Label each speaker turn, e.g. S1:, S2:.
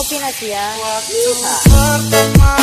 S1: Nopi aja
S2: Waktu pertama